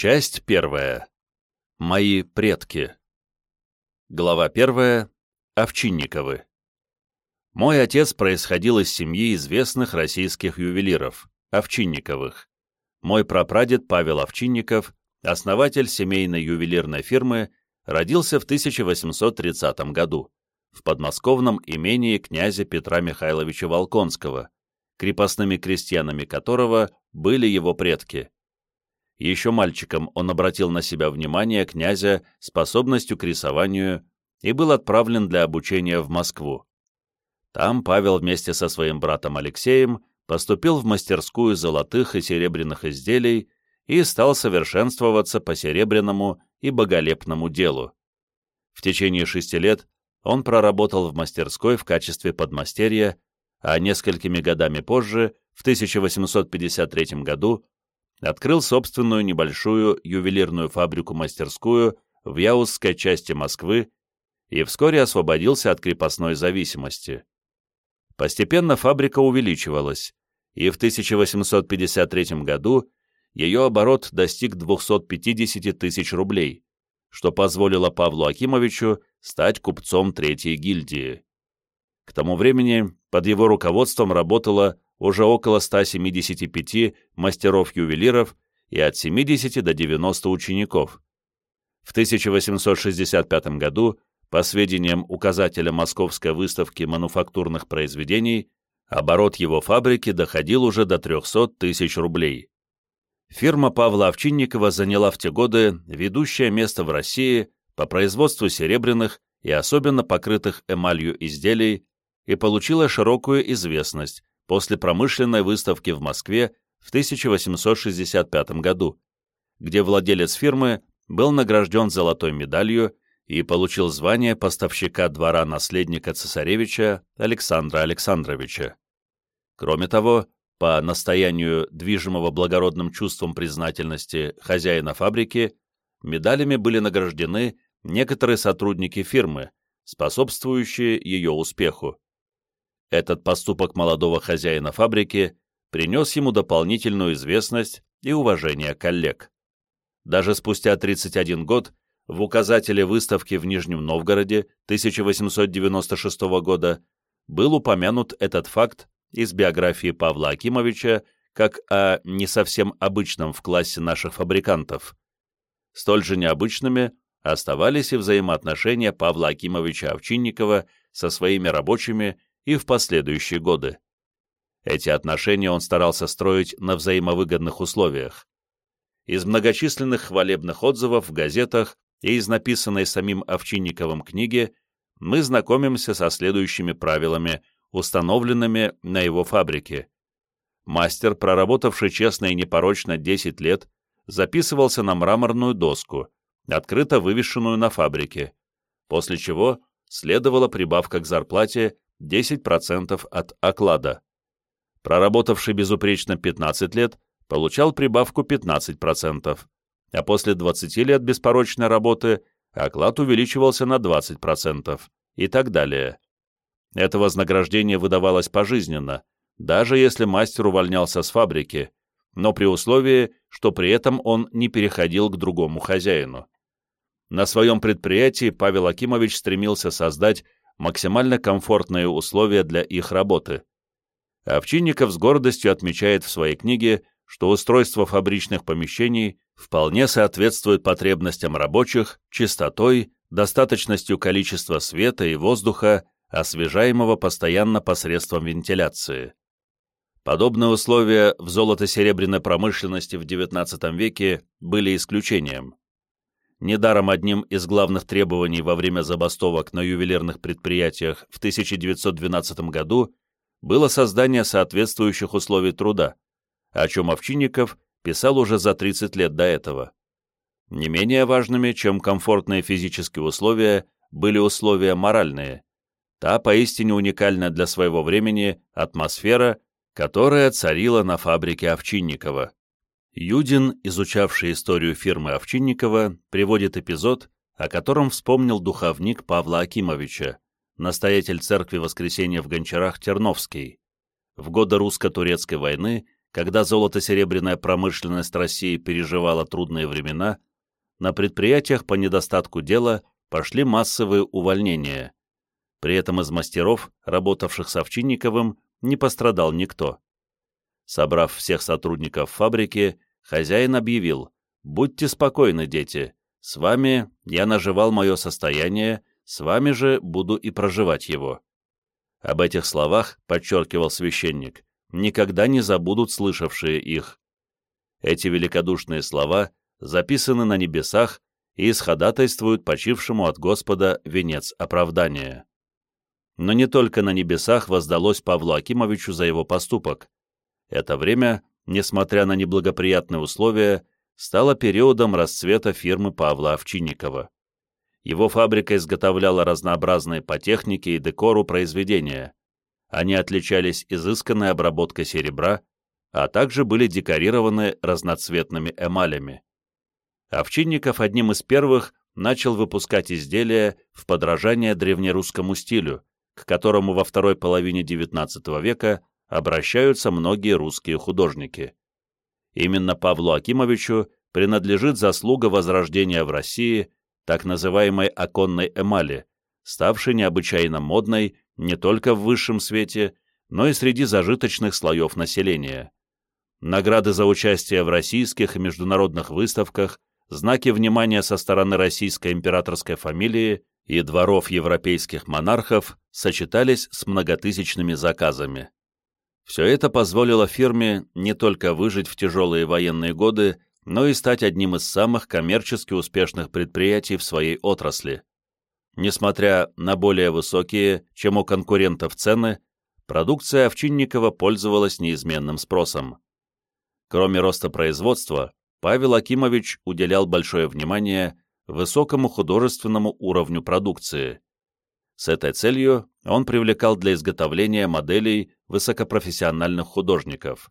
Часть первая. Мои предки. Глава первая. Овчинниковы. Мой отец происходил из семьи известных российских ювелиров, Овчинниковых. Мой прапрадед Павел Овчинников, основатель семейной ювелирной фирмы, родился в 1830 году в подмосковном имении князя Петра Михайловича Волконского, крепостными крестьянами которого были его предки. Еще мальчиком он обратил на себя внимание князя способностью к рисованию и был отправлен для обучения в Москву. Там Павел вместе со своим братом Алексеем поступил в мастерскую золотых и серебряных изделий и стал совершенствоваться по серебряному и боголепному делу. В течение шести лет он проработал в мастерской в качестве подмастерья, а несколькими годами позже, в 1853 году, открыл собственную небольшую ювелирную фабрику-мастерскую в Яузской части Москвы и вскоре освободился от крепостной зависимости. Постепенно фабрика увеличивалась, и в 1853 году ее оборот достиг 250 тысяч рублей, что позволило Павлу Акимовичу стать купцом Третьей гильдии. К тому времени под его руководством работало уже около 175 мастеров-ювелиров и от 70 до 90 учеников. В 1865 году, по сведениям указателя Московской выставки мануфактурных произведений, оборот его фабрики доходил уже до 300 тысяч рублей. Фирма Павла Овчинникова заняла в те годы ведущее место в России по производству серебряных и особенно покрытых эмалью изделий и получила широкую известность, после промышленной выставки в Москве в 1865 году, где владелец фирмы был награжден золотой медалью и получил звание поставщика двора наследника цесаревича Александра Александровича. Кроме того, по настоянию движимого благородным чувством признательности хозяина фабрики, медалями были награждены некоторые сотрудники фирмы, способствующие ее успеху. Этот поступок молодого хозяина фабрики принес ему дополнительную известность и уважение коллег. Даже спустя 31 год в указателе выставки в Нижнем Новгороде 1896 года был упомянут этот факт из биографии Павла Акимовича как о не совсем обычном в классе наших фабрикантов. Столь же необычными оставались и взаимоотношения Павла Акимовича Овчинникова со своими рабочими и в последующие годы. Эти отношения он старался строить на взаимовыгодных условиях. Из многочисленных хвалебных отзывов в газетах и из написанной самим Овчинниковым книги мы знакомимся со следующими правилами, установленными на его фабрике. Мастер, проработавший честно и непорочно 10 лет, записывался на мраморную доску, открыто вывешенную на фабрике, после чего следовала прибавка к зарплате 10% от оклада. Проработавший безупречно 15 лет, получал прибавку 15%, а после 20 лет беспорочной работы оклад увеличивался на 20% и так далее. Это вознаграждение выдавалось пожизненно, даже если мастер увольнялся с фабрики, но при условии, что при этом он не переходил к другому хозяину. На своем предприятии Павел Акимович стремился создать максимально комфортные условия для их работы. Овчинников с гордостью отмечает в своей книге, что устройство фабричных помещений вполне соответствует потребностям рабочих, чистотой, достаточностью количества света и воздуха, освежаемого постоянно посредством вентиляции. Подобные условия в золото-серебряной промышленности в XIX веке были исключением. Недаром одним из главных требований во время забастовок на ювелирных предприятиях в 1912 году было создание соответствующих условий труда, о чем Овчинников писал уже за 30 лет до этого. Не менее важными, чем комфортные физические условия, были условия моральные. Та поистине уникальная для своего времени атмосфера, которая царила на фабрике Овчинникова. Юдин, изучавший историю фирмы Овчинникова, приводит эпизод, о котором вспомнил духовник Павла Акимовича, настоятель церкви Воскресения в Гончарах Терновский. В годы русско-турецкой войны, когда золото-серебряная промышленность России переживала трудные времена, на предприятиях по недостатку дела пошли массовые увольнения. При этом из мастеров, работавших с Овчинниковым, не пострадал никто. Собрав всех сотрудников фабрики, хозяин объявил «Будьте спокойны, дети, с вами я наживал мое состояние, с вами же буду и проживать его». Об этих словах, подчеркивал священник, никогда не забудут слышавшие их. Эти великодушные слова записаны на небесах и исходатайствуют почившему от Господа венец оправдания. Но не только на небесах воздалось Павлу Акимовичу за его поступок. Это время, несмотря на неблагоприятные условия, стало периодом расцвета фирмы Павла Овчинникова. Его фабрика изготовляла разнообразные по технике и декору произведения. Они отличались изысканной обработкой серебра, а также были декорированы разноцветными эмалями. Овчинников одним из первых начал выпускать изделия в подражание древнерусскому стилю, к которому во второй половине XIX века обращаются многие русские художники. Именно Павлу Акимовичу принадлежит заслуга возрождения в России так называемой оконной эмали, ставшей необычайно модной не только в высшем свете, но и среди зажиточных слоев населения. Награды за участие в российских и международных выставках, знаки внимания со стороны российской императорской фамилии и дворов европейских монархов сочетались с многотысячными заказами. Все это позволило фирме не только выжить в тяжелые военные годы, но и стать одним из самых коммерчески успешных предприятий в своей отрасли. Несмотря на более высокие, чем у конкурентов цены, продукция Овчинникова пользовалась неизменным спросом. Кроме роста производства, Павел Акимович уделял большое внимание высокому художественному уровню продукции. С этой целью он привлекал для изготовления моделей высокопрофессиональных художников.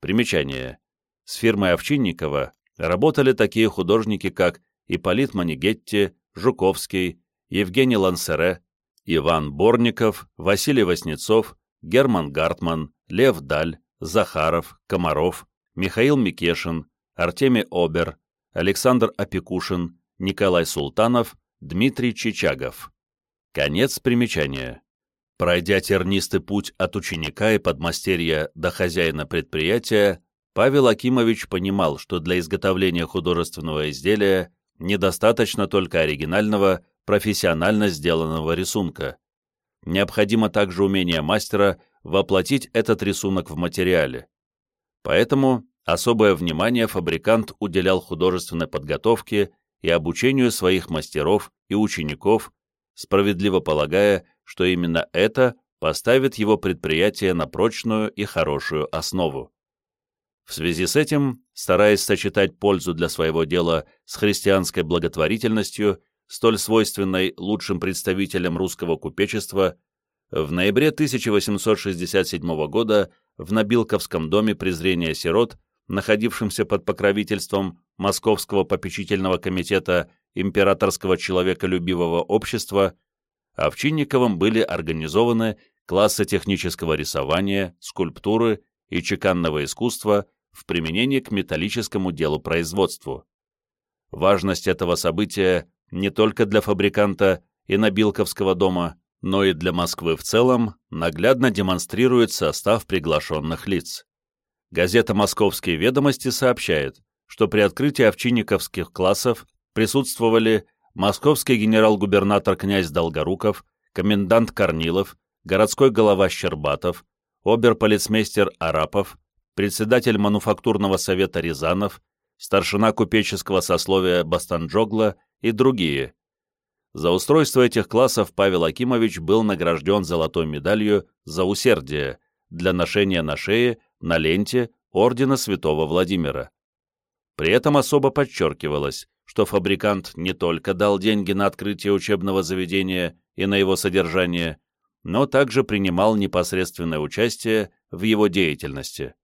Примечание. С фирмой Овчинникова работали такие художники, как Ипполит Манигетти, Жуковский, Евгений Лансере, Иван Борников, Василий Васнецов, Герман Гартман, Лев Даль, Захаров, Комаров, Михаил Микешин, Артемий Обер, Александр Опекушин, Николай Султанов, Дмитрий Чичагов. Конец примечания. Пройдя тернистый путь от ученика и подмастерья до хозяина предприятия, Павел Акимович понимал, что для изготовления художественного изделия недостаточно только оригинального, профессионально сделанного рисунка. Необходимо также умение мастера воплотить этот рисунок в материале. Поэтому особое внимание фабрикант уделял художественной подготовке и обучению своих мастеров и учеников, справедливо полагая, что именно это поставит его предприятие на прочную и хорошую основу. В связи с этим, стараясь сочетать пользу для своего дела с христианской благотворительностью, столь свойственной лучшим представителям русского купечества, в ноябре 1867 года в Набилковском доме презрения сирот, находившемся под покровительством Московского попечительного комитета Императорского человеколюбивого общества, Овчинниковым были организованы классы технического рисования, скульптуры и чеканного искусства в применении к металлическому делу производству. Важность этого события не только для фабриканта и Набилковского дома, но и для Москвы в целом наглядно демонстрирует состав приглашенных лиц. Газета «Московские ведомости» сообщает, что при открытии овчинниковских классов присутствовали московский генерал-губернатор князь Долгоруков, комендант Корнилов, городской голова Щербатов, оберполицмейстер Арапов, председатель мануфактурного совета Рязанов, старшина купеческого сословия Бастанджогла и другие. За устройство этих классов Павел Акимович был награжден золотой медалью за усердие для ношения на шее, на ленте, ордена святого Владимира. При этом особо подчеркивалось, что фабрикант не только дал деньги на открытие учебного заведения и на его содержание, но также принимал непосредственное участие в его деятельности.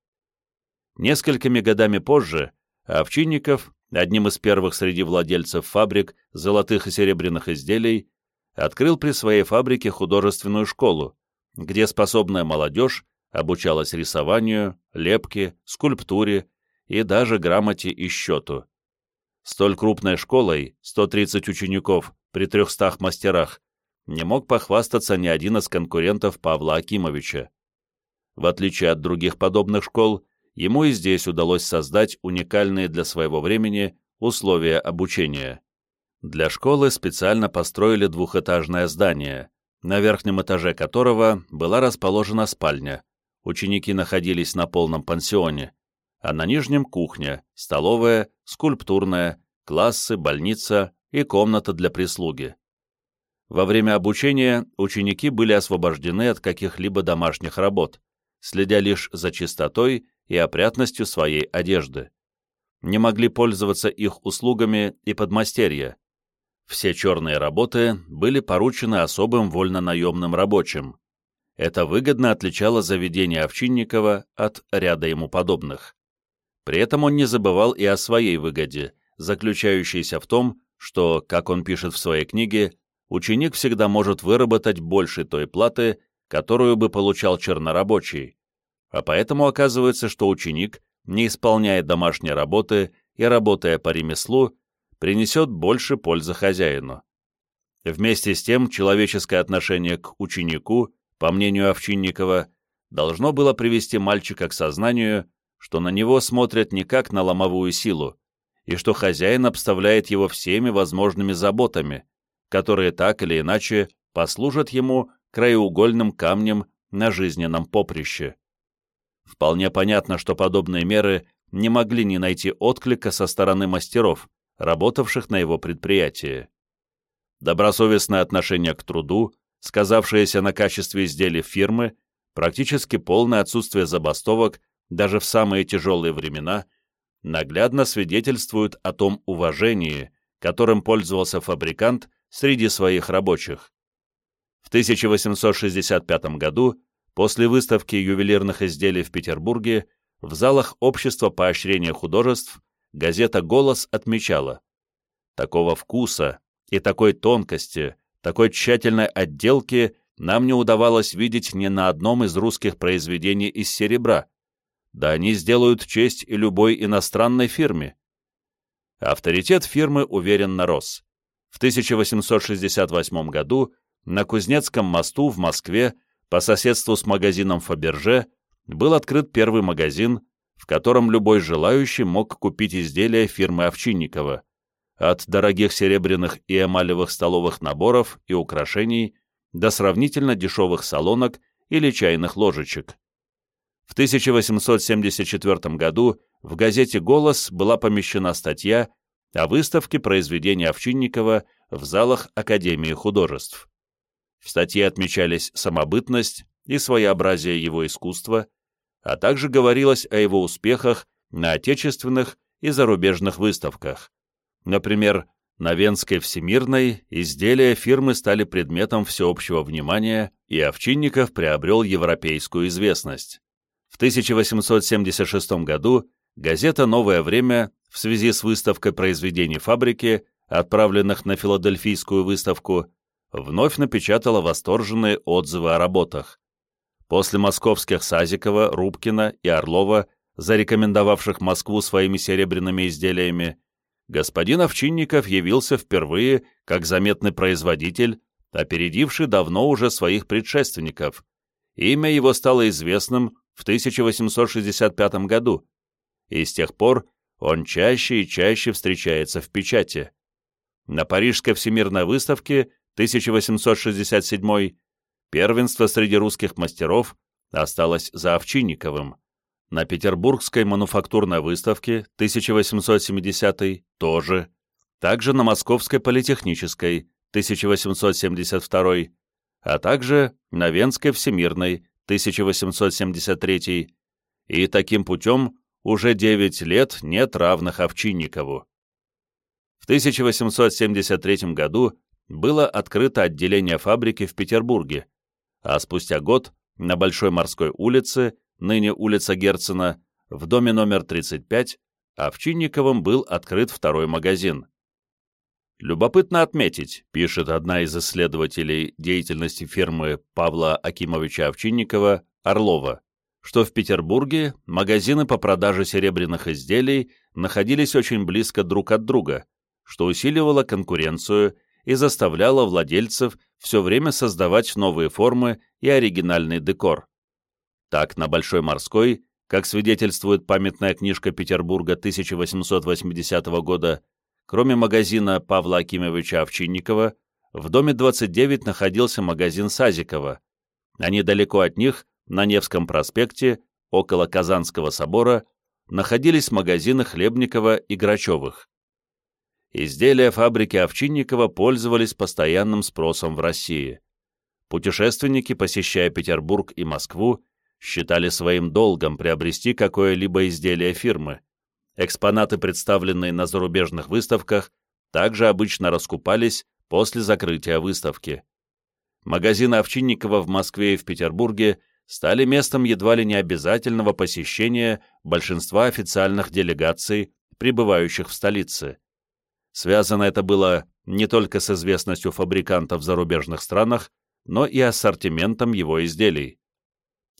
Несколькими годами позже Овчинников, одним из первых среди владельцев фабрик золотых и серебряных изделий, открыл при своей фабрике художественную школу, где способная молодежь обучалась рисованию, лепке, скульптуре и даже грамоте и счету. Столь крупной школой, 130 учеников при 300 мастерах, не мог похвастаться ни один из конкурентов Павла Акимовича. В отличие от других подобных школ, ему и здесь удалось создать уникальные для своего времени условия обучения. Для школы специально построили двухэтажное здание, на верхнем этаже которого была расположена спальня. Ученики находились на полном пансионе, а на нижнем кухня, столовая, скульптурная, классы, больница и комната для прислуги. Во время обучения ученики были освобождены от каких-либо домашних работ, следя лишь за чистотой и опрятностью своей одежды. Не могли пользоваться их услугами и подмастерья. Все черные работы были поручены особым вольно-наемным рабочим. Это выгодно отличало заведение Овчинникова от ряда ему подобных. При этом он не забывал и о своей выгоде, заключающейся в том, что, как он пишет в своей книге, ученик всегда может выработать больше той платы, которую бы получал чернорабочий, а поэтому оказывается, что ученик, не исполняя домашней работы и работая по ремеслу, принесет больше пользы хозяину. Вместе с тем, человеческое отношение к ученику, по мнению Овчинникова, должно было привести мальчика к сознанию, что на него смотрят не как на ломовую силу, и что хозяин обставляет его всеми возможными заботами, которые так или иначе послужат ему краеугольным камнем на жизненном поприще. Вполне понятно, что подобные меры не могли не найти отклика со стороны мастеров, работавших на его предприятии. Добросовестное отношение к труду, сказавшееся на качестве изделий фирмы, практически полное отсутствие забастовок даже в самые тяжелые времена, наглядно свидетельствуют о том уважении, которым пользовался фабрикант среди своих рабочих. В 1865 году, после выставки ювелирных изделий в Петербурге, в залах Общества поощрения художеств газета «Голос» отмечала «Такого вкуса и такой тонкости, такой тщательной отделки нам не удавалось видеть ни на одном из русских произведений из серебра, да они сделают честь и любой иностранной фирме. Авторитет фирмы уверенно рос. В 1868 году на Кузнецком мосту в Москве по соседству с магазином Фаберже был открыт первый магазин, в котором любой желающий мог купить изделия фирмы Овчинникова, от дорогих серебряных и эмалевых столовых наборов и украшений до сравнительно дешевых солонок или чайных ложечек. В 1874 году в газете «Голос» была помещена статья о выставке произведений Овчинникова в залах Академии художеств. В статье отмечались самобытность и своеобразие его искусства, а также говорилось о его успехах на отечественных и зарубежных выставках. Например, на Венской Всемирной изделия фирмы стали предметом всеобщего внимания, и Овчинников приобрел европейскую известность. В 1876 году газета «Новое время» в связи с выставкой произведений фабрики, отправленных на филадельфийскую выставку, вновь напечатала восторженные отзывы о работах. После московских Сазикова, Рубкина и Орлова, зарекомендовавших Москву своими серебряными изделиями, господин Овчинников явился впервые как заметный производитель, опередивший давно уже своих предшественников. Имя его стало известным в 1865 году, и с тех пор он чаще и чаще встречается в печати. На Парижской всемирной выставке 1867 первенство среди русских мастеров осталось за Овчинниковым. На Петербургской мануфактурной выставке 1870 тоже. Также на Московской политехнической 1872, а также на Венской всемирной 1873, и таким путем уже 9 лет нет равных Овчинникову. В 1873 году было открыто отделение фабрики в Петербурге, а спустя год на Большой морской улице, ныне улица Герцена, в доме номер 35, Овчинниковым был открыт второй магазин. Любопытно отметить, пишет одна из исследователей деятельности фирмы Павла Акимовича Овчинникова, Орлова, что в Петербурге магазины по продаже серебряных изделий находились очень близко друг от друга, что усиливало конкуренцию и заставляло владельцев все время создавать новые формы и оригинальный декор. Так, на Большой Морской, как свидетельствует памятная книжка Петербурга 1880 года, кроме магазина Павла Акимовича Овчинникова, в доме 29 находился магазин Сазикова, а недалеко от них, на Невском проспекте, около Казанского собора, находились магазины Хлебникова и Грачевых. Изделия фабрики Овчинникова пользовались постоянным спросом в России. Путешественники, посещая Петербург и Москву, считали своим долгом приобрести какое-либо изделие фирмы. Экспонаты, представленные на зарубежных выставках, также обычно раскупались после закрытия выставки. Магазины Овчинникова в Москве и в Петербурге стали местом едва ли не обязательного посещения большинства официальных делегаций, прибывающих в столице. Связано это было не только с известностью фабриканта в зарубежных странах, но и ассортиментом его изделий.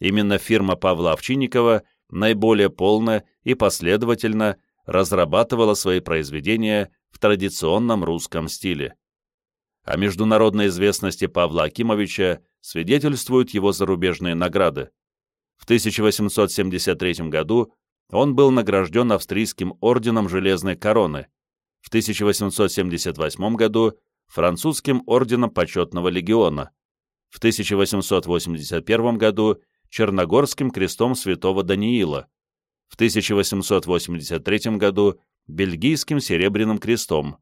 Именно фирма Павла Овчинникова наиболее полно и последовательно разрабатывала свои произведения в традиционном русском стиле. О международной известности Павла Акимовича свидетельствуют его зарубежные награды. В 1873 году он был награжден австрийским орденом Железной Короны, в 1878 году французским орденом Почетного легиона, в 1881 году Черногорским крестом святого Даниила, в 1883 году Бельгийским серебряным крестом.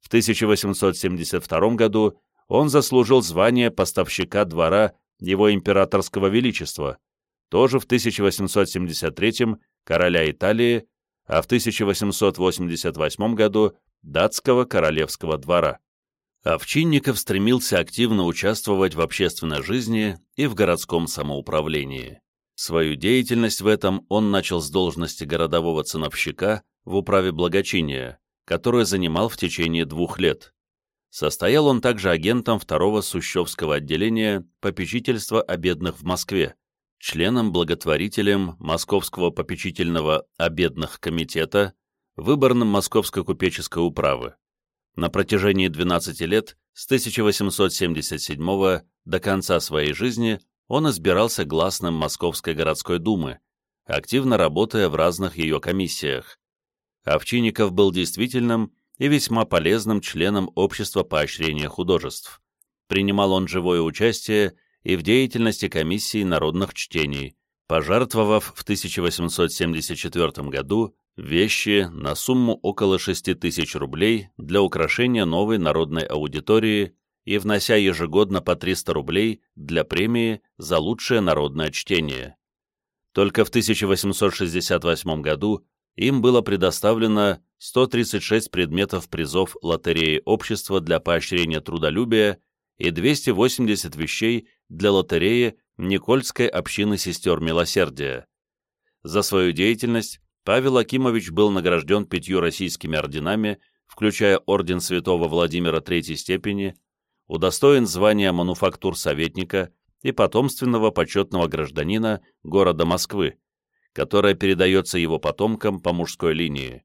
В 1872 году он заслужил звание поставщика двора его императорского величества, тоже в 1873 короля Италии, а в 1888 году датского королевского двора. Овчинников стремился активно участвовать в общественной жизни и в городском самоуправлении. Свою деятельность в этом он начал с должности городового ценовщика в управе благочиния, которую занимал в течение двух лет. Состоял он также агентом второго Сущевского отделения попечительства о бедных в Москве, членом-благотворителем Московского попечительного о бедных комитета, выборным Московской купеческой управы. На протяжении 12 лет, с 1877 до конца своей жизни, он избирался гласным Московской городской думы, активно работая в разных ее комиссиях. Овчинников был действительным и весьма полезным членом Общества поощрения художеств. Принимал он живое участие и в деятельности комиссии народных чтений, пожертвовав в 1874 году вещи на сумму около 6 тысяч рублей для украшения новой народной аудитории и внося ежегодно по 300 рублей для премии за лучшее народное чтение. Только в 1868 году им было предоставлено 136 предметов призов лотереи общества для поощрения трудолюбия и 280 вещей для лотереи Никольской общины сестер милосердия. За свою деятельность Павел Акимович был награжден пятью российскими орденами, включая орден святого Владимира Третьей степени, удостоен звания мануфактур-советника и потомственного почетного гражданина города Москвы, которое передается его потомкам по мужской линии.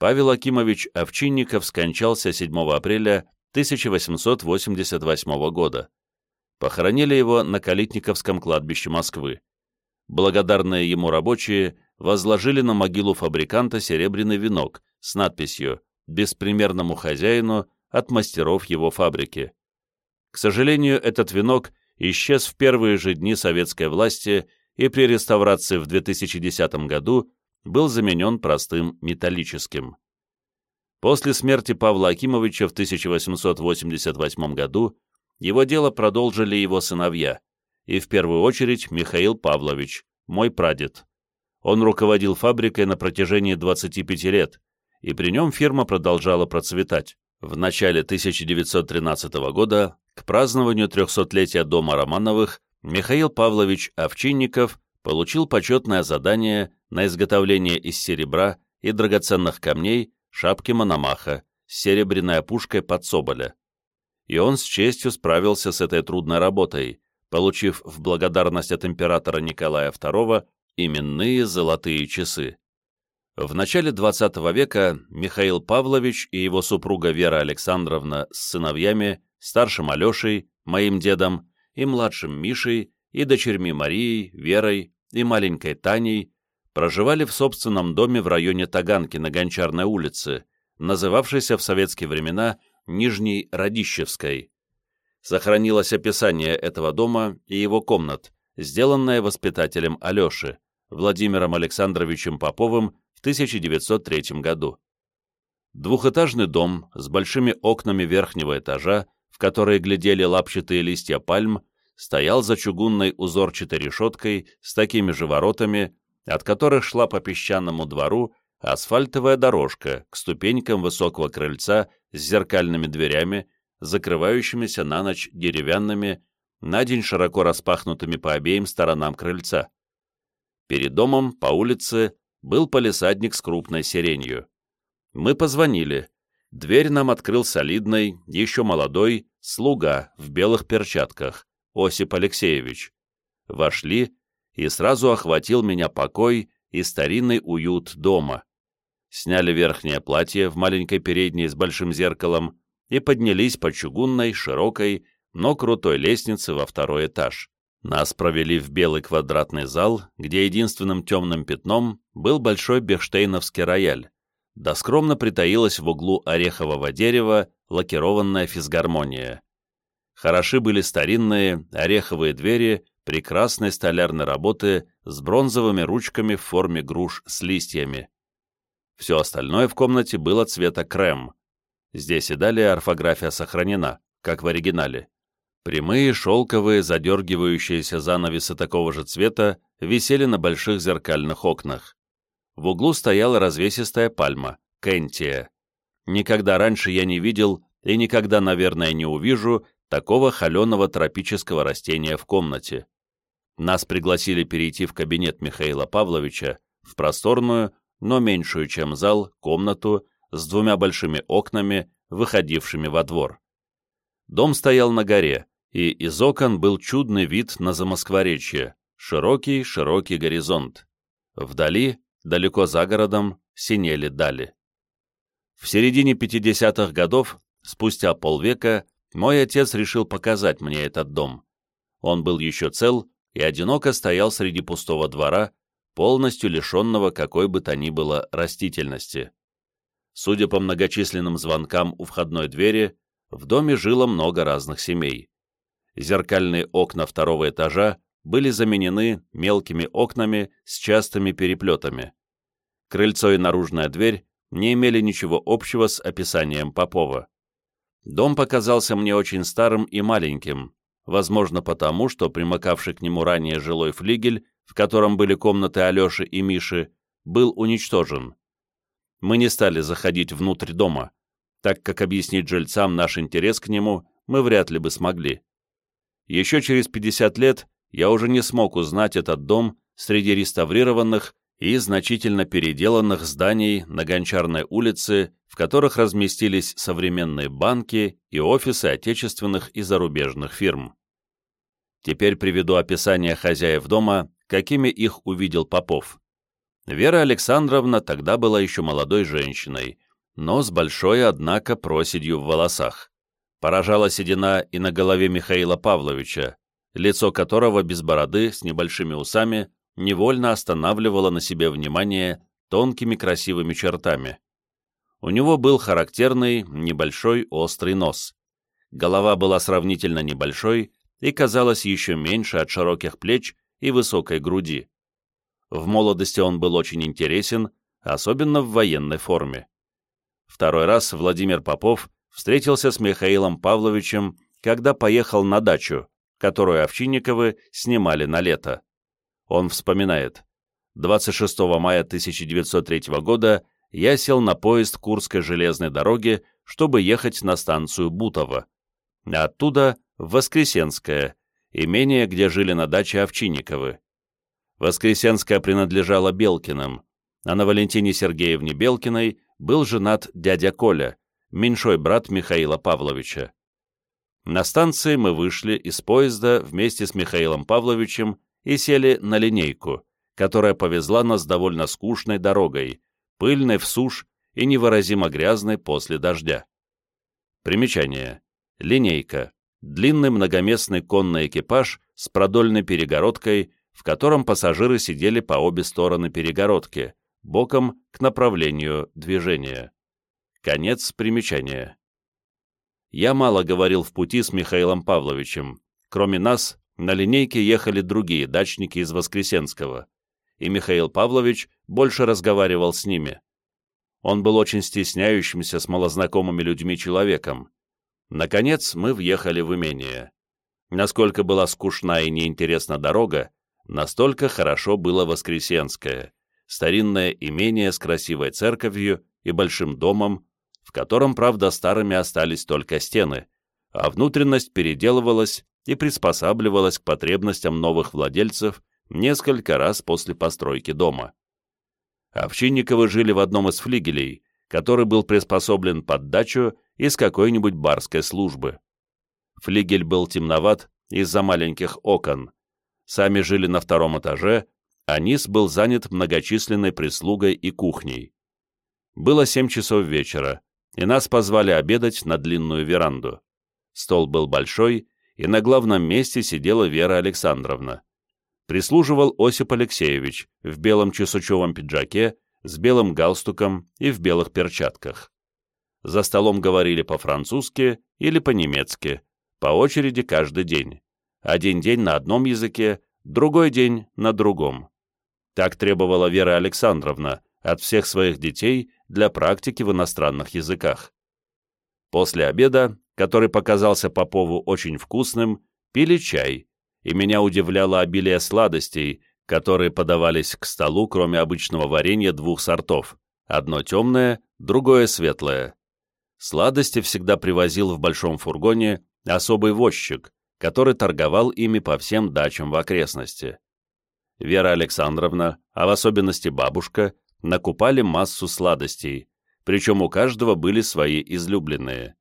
Павел Акимович Овчинников скончался 7 апреля 1888 года. Похоронили его на Калитниковском кладбище Москвы. Благодарные ему рабочие возложили на могилу фабриканта серебряный венок с надписью «Беспримерному хозяину от мастеров его фабрики». К сожалению, этот венок исчез в первые же дни советской власти и при реставрации в 2010 году был заменен простым металлическим. После смерти Павла Акимовича в 1888 году его дело продолжили его сыновья, и в первую очередь Михаил Павлович, мой прадед. Он руководил фабрикой на протяжении 25 лет, и при нем фирма продолжала процветать. В начале 1913 года, к празднованию 300-летия дома Романовых, Михаил Павлович Овчинников получил почетное задание на изготовление из серебра и драгоценных камней шапки Мономаха с серебряной опушкой под соболя. И он с честью справился с этой трудной работой, получив в благодарность от императора Николая II именные золотые часы. В начале XX века Михаил Павлович и его супруга Вера Александровна с сыновьями, старшим Алешей, моим дедом, и младшим Мишей, и дочерьми Марией, Верой и маленькой Таней проживали в собственном доме в районе Таганки на Гончарной улице, называвшейся в советские времена Нижней Радищевской. Сохранилось описание этого дома и его комнат, сделанное воспитателем Алеши, Владимиром Александровичем Поповым в 1903 году. Двухэтажный дом с большими окнами верхнего этажа, в которые глядели лапчатые листья пальм, стоял за чугунной узорчатой решеткой с такими же воротами, от которых шла по песчаному двору асфальтовая дорожка к ступенькам высокого крыльца с зеркальными дверями, закрывающимися на ночь деревянными, на день широко распахнутыми по обеим сторонам крыльца. Перед домом, по улице, был полисадник с крупной сиренью. Мы позвонили. Дверь нам открыл солидный, еще молодой, слуга в белых перчатках, Осип Алексеевич. Вошли, и сразу охватил меня покой и старинный уют дома. Сняли верхнее платье в маленькой передней с большим зеркалом и поднялись по чугунной, широкой, но крутой лестнице во второй этаж. Нас провели в белый квадратный зал, где единственным темным пятном был большой бехштейновский рояль, да скромно притаилась в углу орехового дерева лакированная физгармония. Хороши были старинные ореховые двери прекрасной столярной работы с бронзовыми ручками в форме груш с листьями. Все остальное в комнате было цвета крем. Здесь и далее орфография сохранена, как в оригинале. Прямые, шелковые, задергивающиеся занавесы такого же цвета висели на больших зеркальных окнах. В углу стояла развесистая пальма, кентия. Никогда раньше я не видел и никогда, наверное, не увижу такого холеного тропического растения в комнате. Нас пригласили перейти в кабинет Михаила Павловича, в просторную, но меньшую, чем зал, комнату с двумя большими окнами, выходившими во двор. Дом стоял на горе, и из окон был чудный вид на Замоскворечье, широкий-широкий горизонт. Вдали, далеко за городом, синели дали. В середине 50-х годов, спустя полвека, мой отец решил показать мне этот дом. Он был еще цел и одиноко стоял среди пустого двора, полностью лишенного какой бы то ни было растительности. Судя по многочисленным звонкам у входной двери, в доме жило много разных семей. Зеркальные окна второго этажа были заменены мелкими окнами с частыми переплетами. Крыльцо и наружная дверь не имели ничего общего с описанием Попова. Дом показался мне очень старым и маленьким, возможно потому, что примыкавший к нему ранее жилой флигель, в котором были комнаты Алеши и Миши, был уничтожен. Мы не стали заходить внутрь дома, так как объяснить жильцам наш интерес к нему мы вряд ли бы смогли. Еще через 50 лет я уже не смог узнать этот дом среди реставрированных и значительно переделанных зданий на Гончарной улице, в которых разместились современные банки и офисы отечественных и зарубежных фирм. Теперь приведу описание хозяев дома, какими их увидел Попов. Вера Александровна тогда была еще молодой женщиной, но с большой, однако, проседью в волосах. Поражала седина и на голове Михаила Павловича, лицо которого без бороды, с небольшими усами, невольно останавливало на себе внимание тонкими красивыми чертами. У него был характерный, небольшой, острый нос. Голова была сравнительно небольшой и казалась еще меньше от широких плеч и высокой груди. В молодости он был очень интересен, особенно в военной форме. Второй раз Владимир Попов встретился с Михаилом Павловичем, когда поехал на дачу, которую Овчинниковы снимали на лето. Он вспоминает. 26 мая 1903 года я сел на поезд Курской железной дороги, чтобы ехать на станцию Бутово. Оттуда в Воскресенское, имение, где жили на даче Овчинниковы. Воскресенская принадлежала Белкиным, а на Валентине Сергеевне Белкиной был женат дядя Коля, меньшой брат Михаила Павловича. На станции мы вышли из поезда вместе с Михаилом Павловичем и сели на линейку, которая повезла нас довольно скучной дорогой, пыльной в сушь и невыразимо грязной после дождя. Примечание. Линейка. Длинный многоместный конный экипаж с продольной перегородкой, в котором пассажиры сидели по обе стороны перегородки, боком к направлению движения. Конец примечания. Я мало говорил в пути с Михаилом Павловичем. Кроме нас, на линейке ехали другие дачники из Воскресенского, и Михаил Павлович больше разговаривал с ними. Он был очень стесняющимся с малознакомыми людьми человеком. Наконец мы въехали в имение. Насколько была скучна и неинтересна дорога, настолько хорошо было Воскресенское, старинное имение с красивой церковью и большим домом, в котором, правда, старыми остались только стены, а внутренность переделывалась и приспосабливалась к потребностям новых владельцев несколько раз после постройки дома. Овчинниковы жили в одном из флигелей, который был приспособлен под дачу из какой-нибудь барской службы. Флигель был темноват из-за маленьких окон. Сами жили на втором этаже, а низ был занят многочисленной прислугой и кухней. Было семь часов вечера, и нас позвали обедать на длинную веранду. Стол был большой, и на главном месте сидела Вера Александровна. Прислуживал Осип Алексеевич в белом чесучевом пиджаке, с белым галстуком и в белых перчатках. За столом говорили по-французски или по-немецки, по очереди каждый день. Один день на одном языке, другой день на другом. Так требовала Вера Александровна от всех своих детей для практики в иностранных языках. После обеда, который показался Попову очень вкусным, пили чай, и меня удивляло обилие сладостей, которые подавались к столу, кроме обычного варенья двух сортов, одно темное, другое светлое. Сладости всегда привозил в большом фургоне особый возчик, который торговал ими по всем дачам в окрестности. Вера Александровна, а в особенности бабушка, накупали массу сладостей, причем у каждого были свои излюбленные.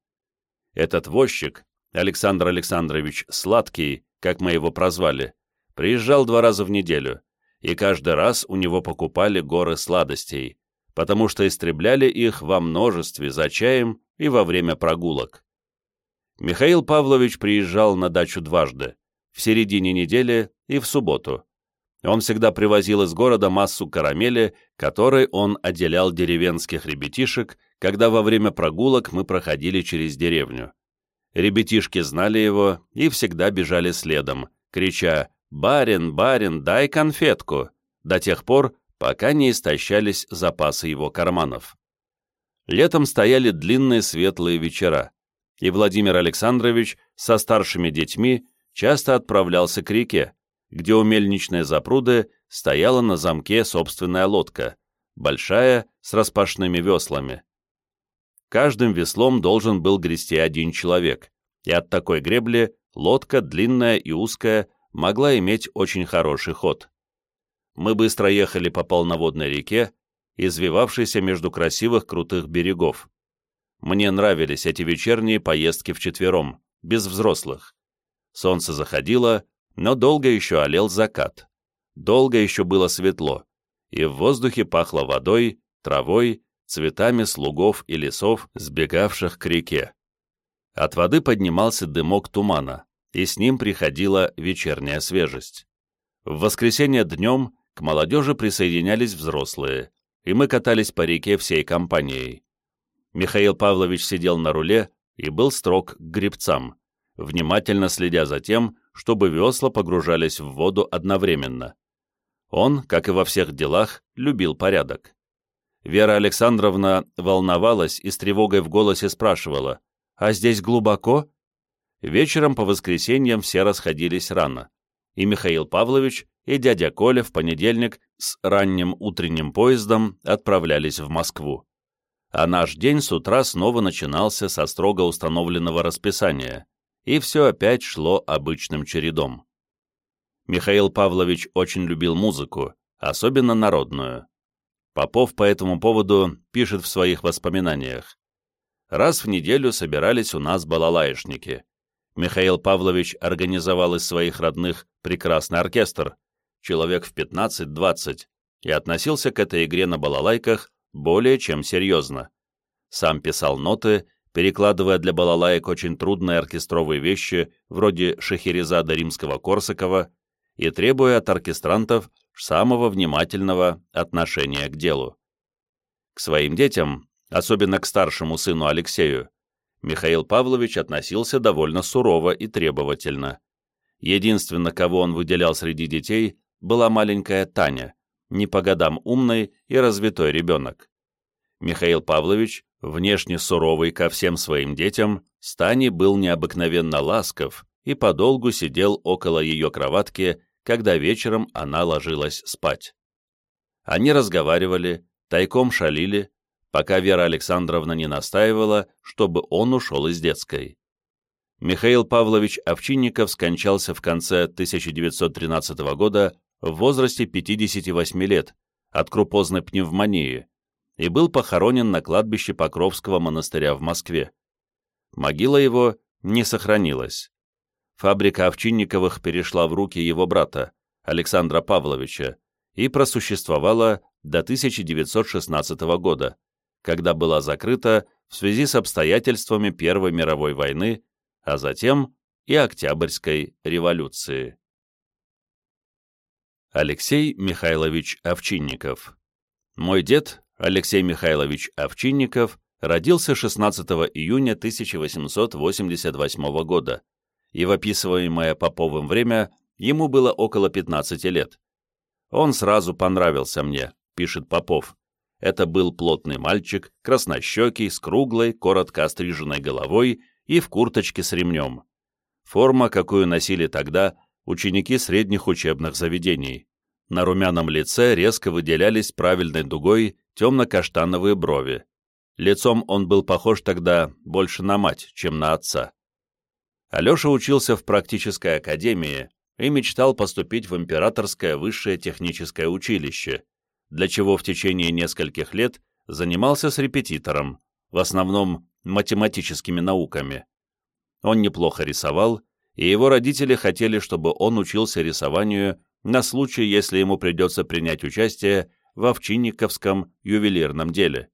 Этот возчик, Александр Александрович Сладкий, как мы его прозвали, приезжал два раза в неделю, и каждый раз у него покупали горы сладостей, потому что истребляли их во множестве за чаем и во время прогулок. Михаил Павлович приезжал на дачу дважды, в середине недели и в субботу. Он всегда привозил из города массу карамели, которой он отделял деревенских ребятишек, когда во время прогулок мы проходили через деревню. Ребятишки знали его и всегда бежали следом, крича «Барин, барин, дай конфетку!» до тех пор, пока не истощались запасы его карманов. Летом стояли длинные светлые вечера, и Владимир Александрович со старшими детьми часто отправлялся к реке, где у мельничной запруды стояла на замке собственная лодка, большая, с распашными веслами. Каждым веслом должен был грести один человек, и от такой гребли лодка, длинная и узкая, могла иметь очень хороший ход. Мы быстро ехали по полноводной реке, извивавшейся между красивых крутых берегов. Мне нравились эти вечерние поездки вчетвером, без взрослых. Солнце заходило, но долго еще олел закат. Долго еще было светло, и в воздухе пахло водой, травой, цветами слугов и лесов, сбегавших к реке. От воды поднимался дымок тумана, и с ним приходила вечерняя свежесть. В воскресенье днем к молодежи присоединялись взрослые, и мы катались по реке всей компанией. Михаил Павлович сидел на руле и был строг к гребцам, внимательно следя за тем, чтобы весла погружались в воду одновременно. Он, как и во всех делах, любил порядок. Вера Александровна волновалась и с тревогой в голосе спрашивала, «А здесь глубоко?» Вечером по воскресеньям все расходились рано, и Михаил Павлович, и дядя Коля в понедельник с ранним утренним поездом отправлялись в Москву. А наш день с утра снова начинался со строго установленного расписания, и все опять шло обычным чередом. Михаил Павлович очень любил музыку, особенно народную. Попов по этому поводу пишет в своих воспоминаниях. Раз в неделю собирались у нас балалаишники. Михаил Павлович организовал из своих родных прекрасный оркестр, человек в 15-20, и относился к этой игре на балалайках более чем серьезно. Сам писал ноты, перекладывая для балалаек очень трудные оркестровые вещи, вроде Шахерезада римского-корсакова, и требуя от оркестрантов самого внимательного отношения к делу. К своим детям, особенно к старшему сыну Алексею, Михаил Павлович относился довольно сурово и требовательно. Единственно, кого он выделял среди детей, была маленькая Таня, не по годам умный и развитой ребенок. Михаил Павлович, внешне суровый ко всем своим детям, с Таней был необыкновенно ласков и подолгу сидел около ее кроватки, когда вечером она ложилась спать. Они разговаривали, тайком шалили, пока Вера Александровна не настаивала, чтобы он ушел из детской. Михаил Павлович Овчинников скончался в конце 1913 года в возрасте 58 лет от крупозной пневмонии и был похоронен на кладбище Покровского монастыря в Москве. Могила его не сохранилась. Фабрика Овчинниковых перешла в руки его брата, Александра Павловича, и просуществовала до 1916 года, когда была закрыта в связи с обстоятельствами Первой мировой войны, а затем и Октябрьской революции. Алексей Михайлович Овчинников Мой дед, Алексей Михайлович Овчинников, родился 16 июня 1888 года, и в описываемое Поповым время ему было около 15 лет. Он сразу понравился мне, пишет Попов. Это был плотный мальчик, краснощекий, с круглой, коротко остриженной головой и в курточке с ремнем. Форма, какую носили тогда ученики средних учебных заведений. На румяном лице резко выделялись правильной дугой темно-каштановые брови. Лицом он был похож тогда больше на мать, чем на отца. Алеша учился в практической академии и мечтал поступить в Императорское высшее техническое училище, для чего в течение нескольких лет занимался с репетитором, в основном математическими науками. Он неплохо рисовал и его родители хотели, чтобы он учился рисованию на случай, если ему придется принять участие в Овчинниковском ювелирном деле.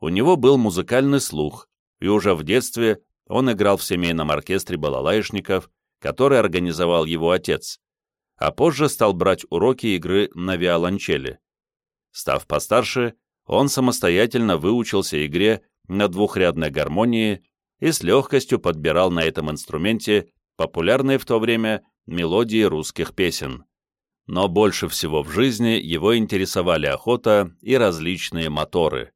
У него был музыкальный слух, и уже в детстве он играл в семейном оркестре балалаишников, который организовал его отец, а позже стал брать уроки игры на виолончели. Став постарше, он самостоятельно выучился игре на двухрядной гармонии и с легкостью подбирал на этом инструменте популярные в то время мелодии русских песен. Но больше всего в жизни его интересовали охота и различные моторы.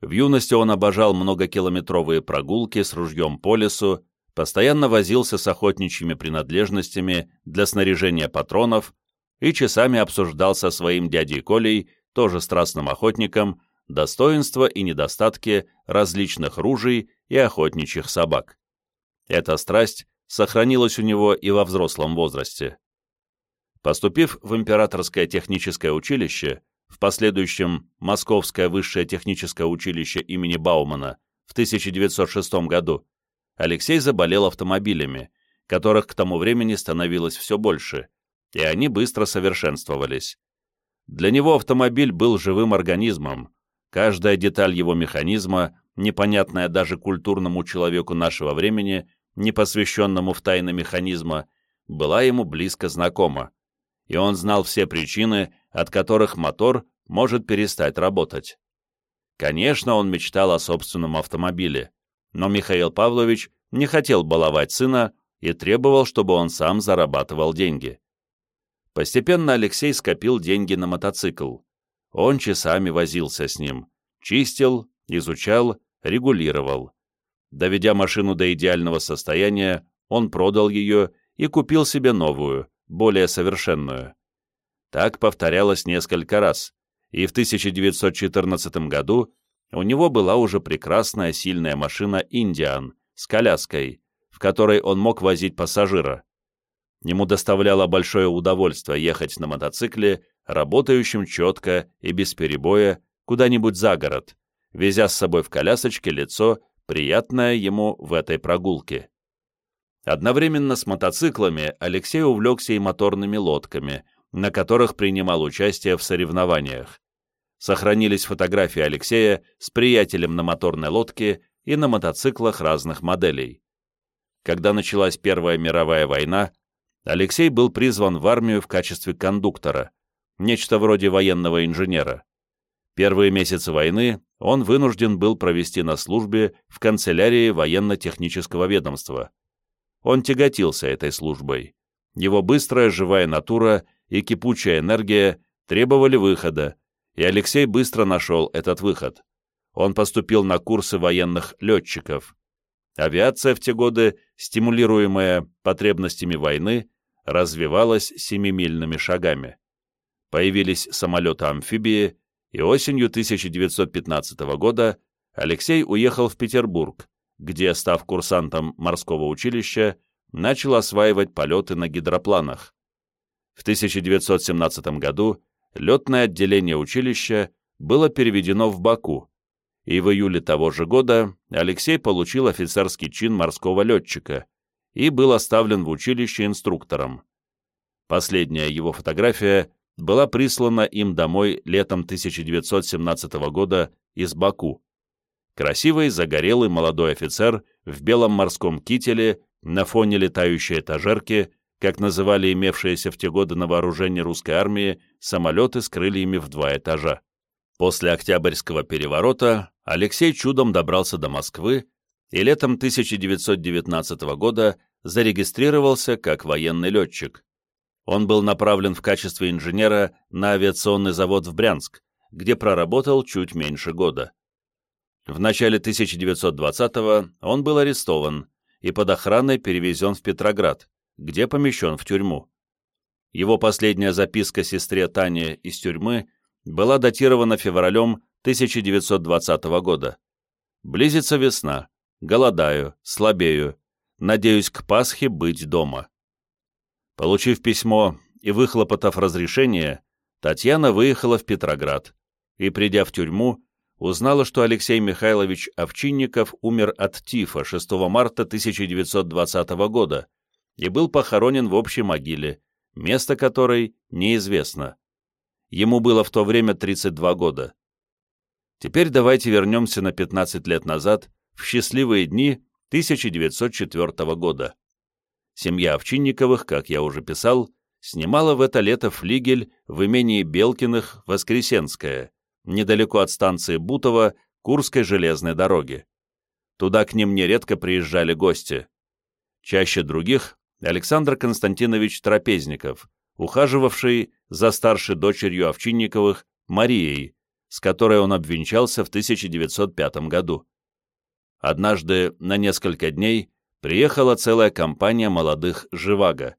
В юности он обожал многокилометровые прогулки с ружьем по лесу, постоянно возился с охотничьими принадлежностями для снаряжения патронов и часами обсуждал со своим дядей Колей, тоже страстным охотником, достоинства и недостатки различных ружей и охотничьих собак. Эта страсть сохранилось у него и во взрослом возрасте. Поступив в Императорское техническое училище, в последующем Московское высшее техническое училище имени Баумана в 1906 году, Алексей заболел автомобилями, которых к тому времени становилось все больше, и они быстро совершенствовались. Для него автомобиль был живым организмом, каждая деталь его механизма, непонятная даже культурному человеку нашего времени, непосвященному в тайны механизма, была ему близко знакома, и он знал все причины, от которых мотор может перестать работать. Конечно, он мечтал о собственном автомобиле, но Михаил Павлович не хотел баловать сына и требовал, чтобы он сам зарабатывал деньги. Постепенно Алексей скопил деньги на мотоцикл. Он часами возился с ним, чистил, изучал, регулировал. Доведя машину до идеального состояния, он продал ее и купил себе новую, более совершенную. Так повторялось несколько раз, и в 1914 году у него была уже прекрасная сильная машина «Индиан» с коляской, в которой он мог возить пассажира. Ему доставляло большое удовольствие ехать на мотоцикле, работающем четко и без перебоя, куда-нибудь за город, везя с собой в колясочке лицо приятное ему в этой прогулке. Одновременно с мотоциклами Алексей увлекся и моторными лодками, на которых принимал участие в соревнованиях. Сохранились фотографии Алексея с приятелем на моторной лодке и на мотоциклах разных моделей. Когда началась Первая мировая война, Алексей был призван в армию в качестве кондуктора, нечто вроде военного инженера. Первые месяцы войны он вынужден был провести на службе в канцелярии военно-технического ведомства. Он тяготился этой службой. Его быстрая живая натура и кипучая энергия требовали выхода, и Алексей быстро нашел этот выход. Он поступил на курсы военных летчиков. Авиация в те годы, стимулируемая потребностями войны, развивалась семимильными шагами. Появились самолеты-амфибии, и осенью 1915 года Алексей уехал в Петербург, где, став курсантом морского училища, начал осваивать полеты на гидропланах. В 1917 году летное отделение училища было переведено в Баку, и в июле того же года Алексей получил офицерский чин морского летчика и был оставлен в училище инструктором. Последняя его фотография была прислана им домой летом 1917 года из Баку. Красивый, загорелый молодой офицер в белом морском кителе на фоне летающей этажерки, как называли имевшиеся в те годы на вооружении русской армии самолеты с крыльями в два этажа. После Октябрьского переворота Алексей чудом добрался до Москвы и летом 1919 года зарегистрировался как военный летчик. Он был направлен в качестве инженера на авиационный завод в Брянск, где проработал чуть меньше года. В начале 1920-го он был арестован и под охраной перевезен в Петроград, где помещен в тюрьму. Его последняя записка сестре Тане из тюрьмы была датирована февралем 1920 года. «Близится весна. Голодаю, слабею. Надеюсь к Пасхе быть дома». Получив письмо и выхлопотав разрешение, Татьяна выехала в Петроград и, придя в тюрьму, узнала, что Алексей Михайлович Овчинников умер от тифа 6 марта 1920 года и был похоронен в общей могиле, место которой неизвестно. Ему было в то время 32 года. Теперь давайте вернемся на 15 лет назад, в счастливые дни 1904 года. Семья Овчинниковых, как я уже писал, снимала в это лето флигель в имении Белкиных Воскресенское, недалеко от станции Бутово Курской железной дороги. Туда к ним нередко приезжали гости. Чаще других Александр Константинович Трапезников, ухаживавший за старшей дочерью Овчинниковых Марией, с которой он обвенчался в 1905 году. Однажды на несколько дней приехала целая компания молодых «Живаго».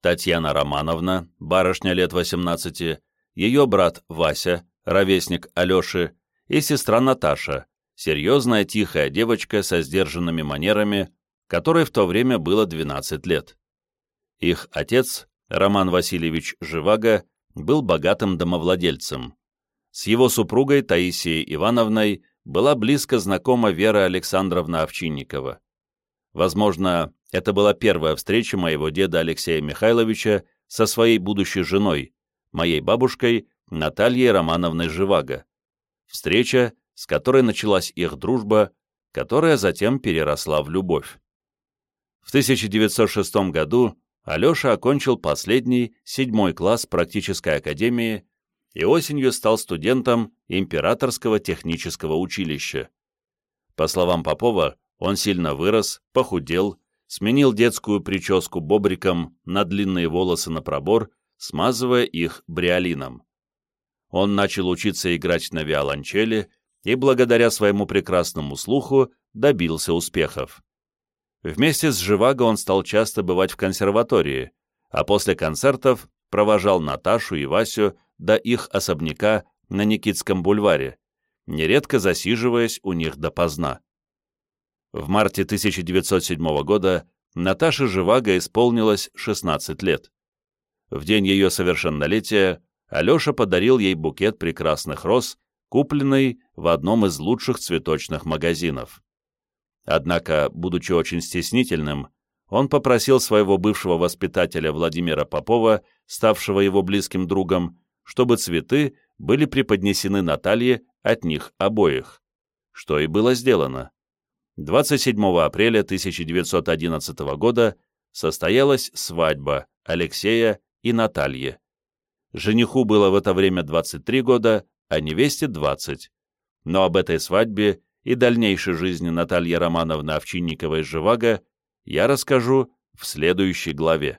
Татьяна Романовна, барышня лет 18, ее брат Вася, ровесник Алеши, и сестра Наташа, серьезная тихая девочка со сдержанными манерами, которой в то время было 12 лет. Их отец, Роман Васильевич Живаго, был богатым домовладельцем. С его супругой Таисией Ивановной была близко знакома Вера Александровна Овчинникова. Возможно, это была первая встреча моего деда Алексея Михайловича со своей будущей женой, моей бабушкой Натальей Романовной Живаго. Встреча, с которой началась их дружба, которая затем переросла в любовь. В 1906 году Алеша окончил последний, седьмой класс практической академии и осенью стал студентом Императорского технического училища. По словам Попова, он сильно вырос, похудел, сменил детскую прическу бобриком на длинные волосы на пробор, смазывая их бриолином. Он начал учиться играть на виолончели и, благодаря своему прекрасному слуху, добился успехов. Вместе с Живаго он стал часто бывать в консерватории, а после концертов провожал Наташу и Васю до их особняка на Никитском бульваре, нередко засиживаясь у них допоздна. В марте 1907 года Наташе Живаго исполнилось 16 лет. В день ее совершеннолетия Алеша подарил ей букет прекрасных роз, купленный в одном из лучших цветочных магазинов. Однако, будучи очень стеснительным, он попросил своего бывшего воспитателя Владимира Попова, ставшего его близким другом, чтобы цветы были преподнесены Наталье от них обоих, что и было сделано. 27 апреля 1911 года состоялась свадьба Алексея и Натальи. Жениху было в это время 23 года, а невесте 20. Но об этой свадьбе и дальнейшей жизни Натальи Романовны Овчинниковой-Живаго я расскажу в следующей главе.